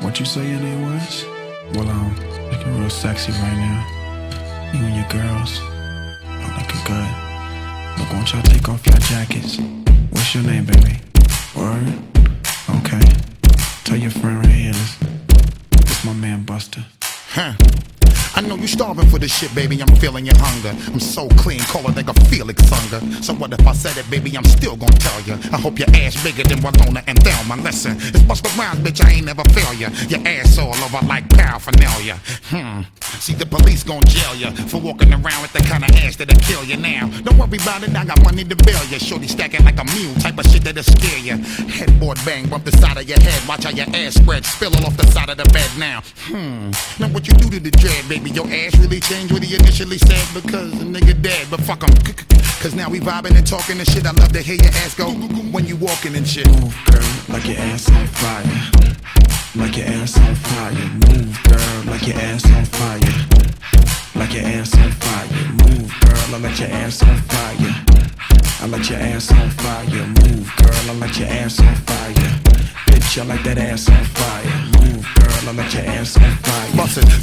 What you say your name was? Well, um, looking real sexy right now. You and your girls are looking good. Look, won't y'all take off your jackets? What's your name, baby? Word? Okay. Tell your friend right here. This, this my man Buster. Huh. Know you starving for this shit, baby. I'm feeling your hunger. I'm so clean, call a Felix Unger. So what if I said it, baby? I'm still gonna tell you. I hope your ass bigger than Winona and Thelma. Listen, it's bust around, bitch. I ain't never fail you. Your ass all over like paraphernalia. Hmm. See, the police gon' jail ya for walking around with the kind of ass that'll kill you now. Don't worry about it, I got money to bail you. Shorty stacking like a mule, type of shit that'll scare ya. Headboard bang, bump the side of your head. Watch how your ass spread, spill all off the side of the bed now. Hmm. Now what you do to the dread, baby? Your ass really changed what he initially said because the nigga dead. But fuck him. Cause now we vibing and talking and shit. I love to hear your ass go when you walking and shit. Move, girl, like your ass on fire. Like your ass on fire. Move, girl, like your ass on fire. Like your ass on fire. Move, girl, I let your ass on fire. I let your ass on fire. Move, girl, I let your ass on fire. Bitch, I like that ass on fire. Move, girl, I let your.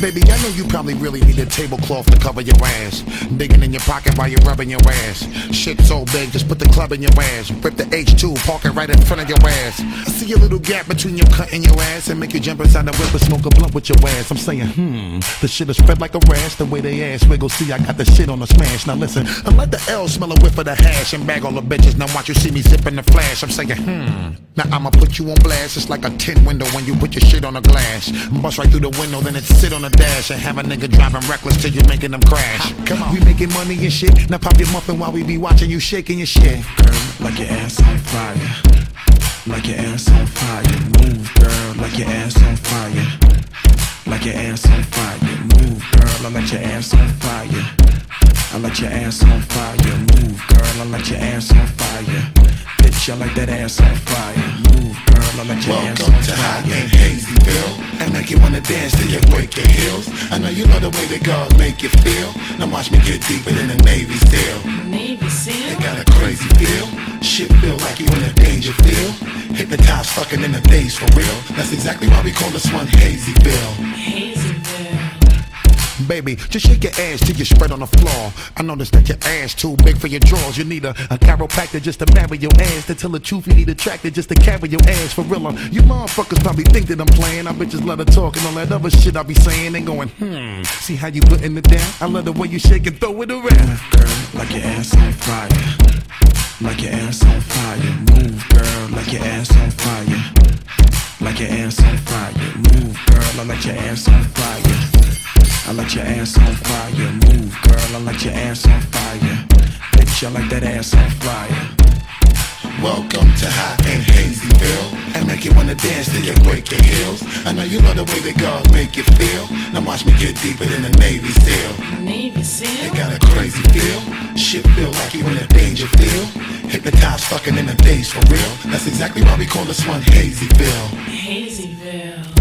Baby, I know you probably really need a tablecloth to cover your ass. Digging in your pocket while you're rubbing your ass. Shit so big, just put the club in your ass. Rip the H2, park it right in front of your ass. I see a little gap between your cut and your ass and make you jump inside the whip and smoke a blunt with your ass. I'm saying, hmm, the shit is spread like a rash. The way they ass wiggle, see, I got the shit on the smash. Now listen, I let the L smell a whiff of the hash and bag all the bitches. Now watch you see me zipping the flash. I'm saying, hmm, now I'ma put you on blast. It's like a tin window when you put your shit on a glass. Bust right through the window, then it sit on the dash and have a nigga driving reckless till you making them crash. Come on, we making money and shit. Now pop your muffin while we be watching you shaking your shit. girl, like your ass on fire. Like your ass on fire. Move, girl, like your ass on fire. Like your ass on fire. Move, girl, I let your ass on fire. I let your ass on fire. Move, girl, I let your ass on fire. Bitch, I like that ass on fire. Move, girl, I let your ass Welcome to fire. and Hazyville And make you wanna dance till you break your heels I know you know the way that God make you feel. Now watch me get deeper than the Navy SEAL. Navy SEAL. It got a crazy feel. Shit feel like you in a danger feel Hypnotized fucking in the days for real. That's exactly why we call this one Hazyville. Hazyville. Baby, just shake your ass till you spread on the floor. I noticed that your ass too big for your drawers. You need a, a chiropractor just to marry your ass. To tell the truth, you need a tractor just to carry your ass for real. You motherfuckers probably think that I'm playing. I bitches let her talk and all that other shit I be saying. And going, hmm, see how you putting it down? I love the way you shake and throw it around. girl, like your ass on fire. Like your ass on fire. Move, girl, like your ass on fire. Like your ass on fire. Move, girl, I let your ass on fire. I let your ass on fire. Move, girl, I let your ass on fire. Bitch, I like that ass on fire. Welcome to High and Hazyville And make you wanna dance till you break your heels I know you know the way that God make you feel Now watch me get deeper than the Navy SEAL Navy SEAL. It got a crazy feel. Shit feel like you in a danger feel. Hypnotized fucking in the days for real. That's exactly why we call this one Hazyville. Hazyville.